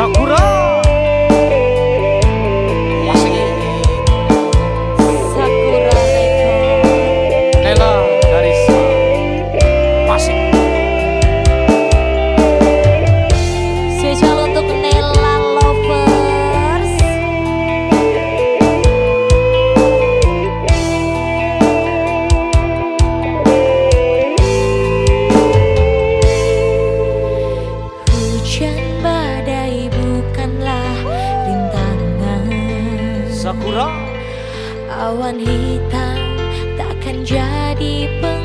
Sakura Sakura? Awan hitam takkan jadi penghalang